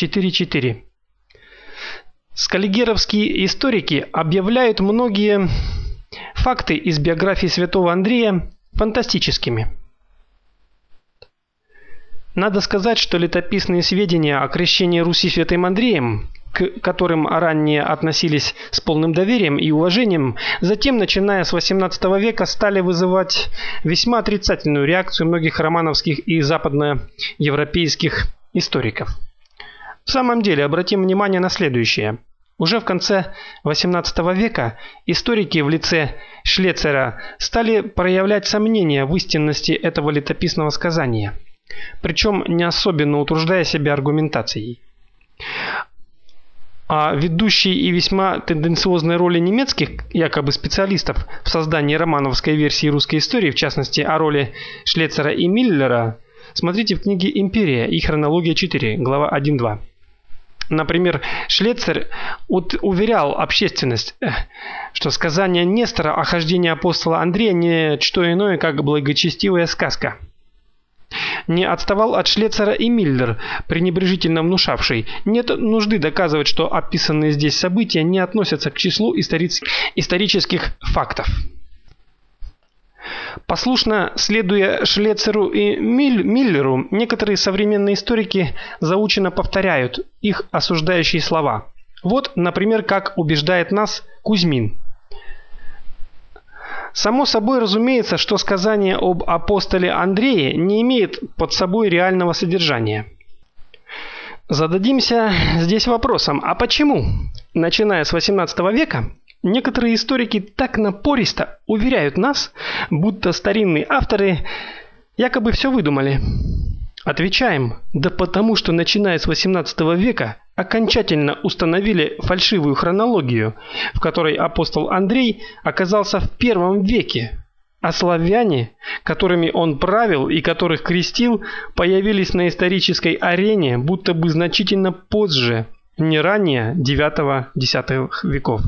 4.4. Скаллигеровские историки объявляют многие факты из биографии святого Андрея фантастическими. Надо сказать, что летописные сведения о крещении Руси святым Андреем, к которым ранее относились с полным доверием и уважением, затем, начиная с XVIII века, стали вызывать весьма отрицательную реакцию многих романовских и западноевропейских историков. В самом деле, обратим внимание на следующее. Уже в конце XVIII века историки в лице Шлецера стали проявлять сомнения в истинности этого летописного сказания – причем не особенно утруждая себя аргументацией. А ведущие и весьма тенденциозные роли немецких якобы специалистов в создании романовской версии русской истории, в частности, о роли Шлецера и Миллера, смотрите в книге Империя и хронология 4, глава 1-2. Например, Шлецер уверял общественность, э, что сказание Нестора о хождении апостола Андрея не что иное, как благочестивая сказка – не отставал от Шлецера и Миллер, пренебрежительно внушавший: "Нет нужды доказывать, что описанные здесь события не относятся к числу исторических фактов". Послушно следуя Шлецеру и Миллеру, некоторые современные историки заучено повторяют их осуждающие слова. Вот, например, как убеждает нас Кузьмин. Само собой разумеется, что сказание об апостоле Андрее не имеет под собой реального содержания. Зададимся здесь вопросом: а почему, начиная с XVIII века, некоторые историки так напористо уверяют нас, будто старинные авторы якобы все выдумали? Отвечаем: да потому что начиная с XVIII века окончательно установили фальшивую хронологию, в которой апостол Андрей оказался в первом веке, а славяне, которыми он правил и которых крестил, появились на исторической арене будто бы значительно позже, не ранее IX-X веков.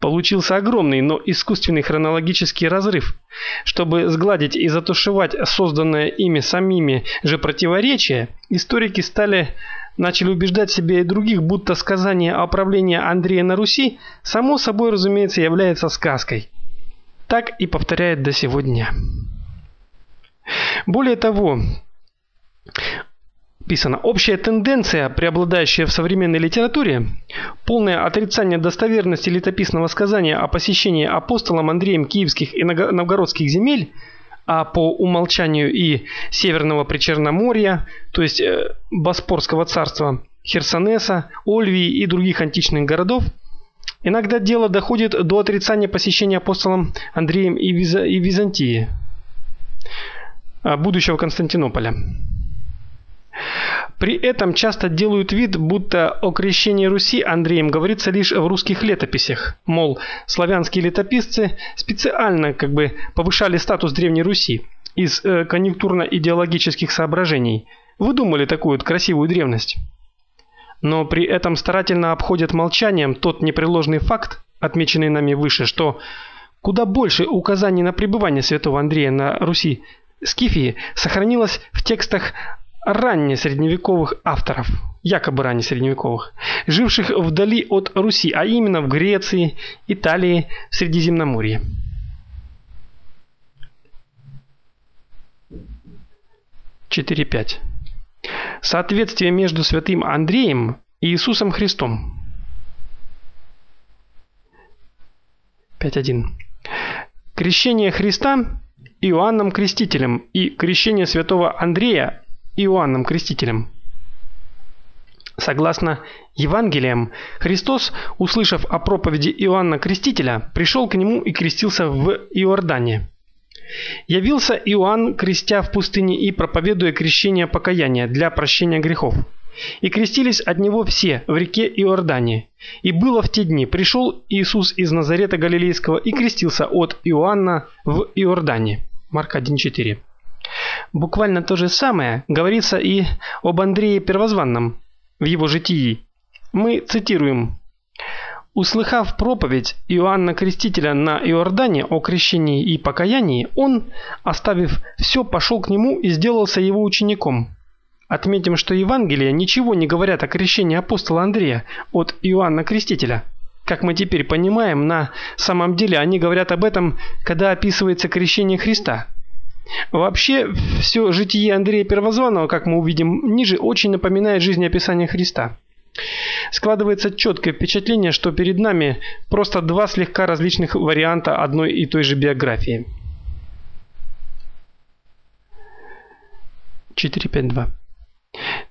Получился огромный, но искусственный хронологический разрыв. Чтобы сгладить и затушевать созданное ими самими же противоречие, историки стали начали убеждать себя и других, будто сказание о правлении Андрея на Руси само собой, разумеется, является сказкой. Так и повторяют до сегодня. Более того, писано, общая тенденция, преобладающая в современной литературе, полное отрицание достоверности летописного сказания о посещении апостолом Андреем киевских и новгородских земель – а по умолчанию и Северного Причерноморья, то есть э, Боспорского царства, Херсонеса, Ольвии и других античных городов, иногда дело доходит до отрицания посещения апостолом Андреем и, Виза и Византии, а, будущего Константинополя. При этом часто делают вид, будто о крещении Руси Андреем говорится лишь в русских летописях. Мол, славянские летописцы специально как бы повышали статус Древней Руси из э, конъюнктурно-идеологических соображений. Выдумали такую вот красивую древность. Но при этом старательно обходят молчанием тот непреложный факт, отмеченный нами выше, что куда больше указаний на пребывание святого Андрея на Руси Скифии сохранилось в текстах раннесредневековых авторов, якобы раннесредневековых, живших вдали от Руси, а именно в Греции, Италии, Средиземноморье. Четыре пять. Соответствие между святым Андреем и Иисусом Христом. 5.1. Крещение Христа Иоанном Крестителем и крещение святого Андрея Иоанном Крестителем. Согласно Евангелиям, Христос, услышав о проповеди Иоанна Крестителя, пришел к нему и крестился в Иордане. Явился Иоанн, крестя в пустыне и проповедуя крещение покаяния для прощения грехов. И крестились от него все в реке Иордане. И было в те дни пришел Иисус из Назарета Галилейского и крестился от Иоанна в Иордане. Марк 1:4. Буквально то же самое говорится и об Андрее Первозванном в его житии. Мы цитируем: Услыхав проповедь Иоанна Крестителя на Иордане о крещении и покаянии, он, оставив все, пошел к нему и сделался его учеником. Отметим, что Евангелия ничего не говорят о крещении апостола Андрея от Иоанна Крестителя. Как мы теперь понимаем, на самом деле они говорят об этом, когда описывается крещение Христа. Вообще, все житие Андрея Первозванного, как мы увидим ниже, очень напоминает жизнеописание Христа. Складывается четкое впечатление, что перед нами просто два слегка различных варианта одной и той же биографии. 452.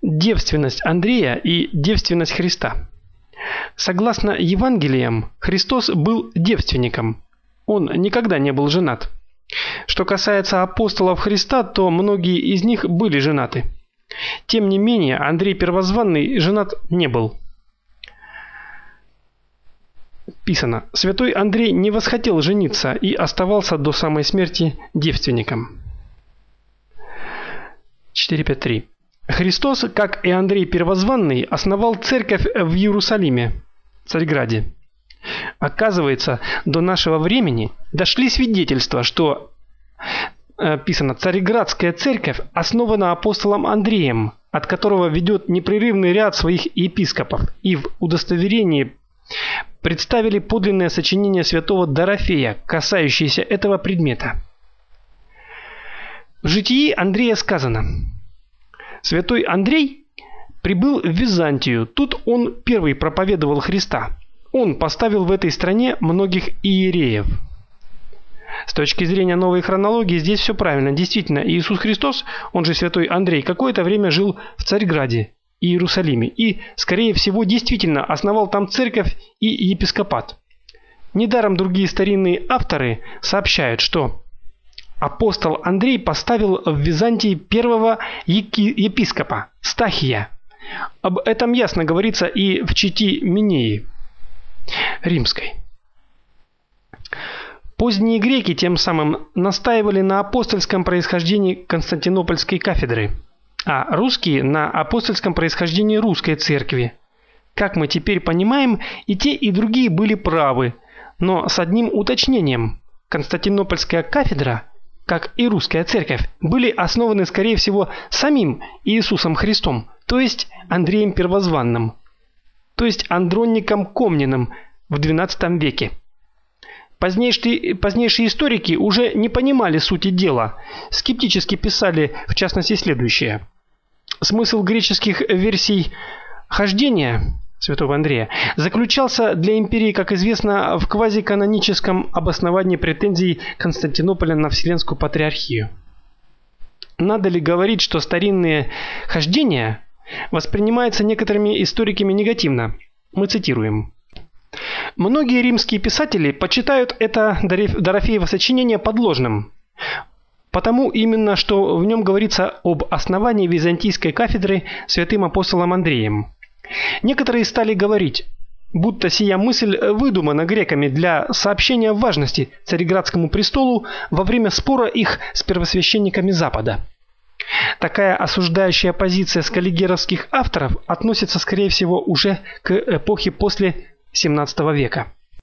Девственность Андрея и девственность Христа. Согласно Евангелиям, Христос был девственником. Он никогда не был женат. Что касается апостолов Христа, то многие из них были женаты. Тем не менее, Андрей Первозванный женат не был. Писано: Святой Андрей не восхотел жениться и оставался до самой смерти девственником. 453. Христос, как и Андрей Первозванный, основал церковь в Иерусалиме, Царьграде. Оказывается, до нашего времени дошли свидетельства, что писано Царьградская церковь основана апостолом Андреем, от которого ведет непрерывный ряд своих епископов, и в удостоверении представили подлинное сочинение святого Дорофея, касающееся этого предмета. В житии Андрея сказано: Святой Андрей прибыл в Византию. Тут он первый проповедовал Христа. Он поставил в этой стране многих иереев. С точки зрения новой хронологии здесь все правильно. Действительно, Иисус Христос, он же святой Андрей, какое-то время жил в Царьграде, Иерусалиме и, скорее всего, действительно основал там церковь и епископат. Недаром другие старинные авторы сообщают, что апостол Андрей поставил в Византии первого епископа Стахия. Об этом ясно говорится и в Чити Минеи римской. Поздние греки тем самым настаивали на апостольском происхождении Константинопольской кафедры, а русские на апостольском происхождении русской церкви. Как мы теперь понимаем, и те, и другие были правы, но с одним уточнением. Константинопольская кафедра как и русская церковь, были основаны, скорее всего, самим Иисусом Христом, то есть Андреем Первозванным, то есть Андронником Комниным в XII веке. Позднейшие, позднейшие историки уже не понимали сути дела, скептически писали, в частности, следующее. Смысл греческих версий хождения святого Андрея, заключался для империи, как известно, в квазиканоническом обосновании претензий Константинополя на Вселенскую патриархию. Надо ли говорить, что старинные хождения воспринимаются некоторыми историками негативно? Мы цитируем. Многие римские писатели почитают это Дорофеево сочинение подложным, потому именно что в нем говорится об основании византийской кафедры святым апостолом Андреем. Некоторые стали говорить, будто сия мысль выдумана греками для сообщения важности Цареградскому престолу во время спора их с первосвященниками Запада. Такая осуждающая позиция скаллигеровских авторов относится, скорее всего, уже к эпохе после XVII века.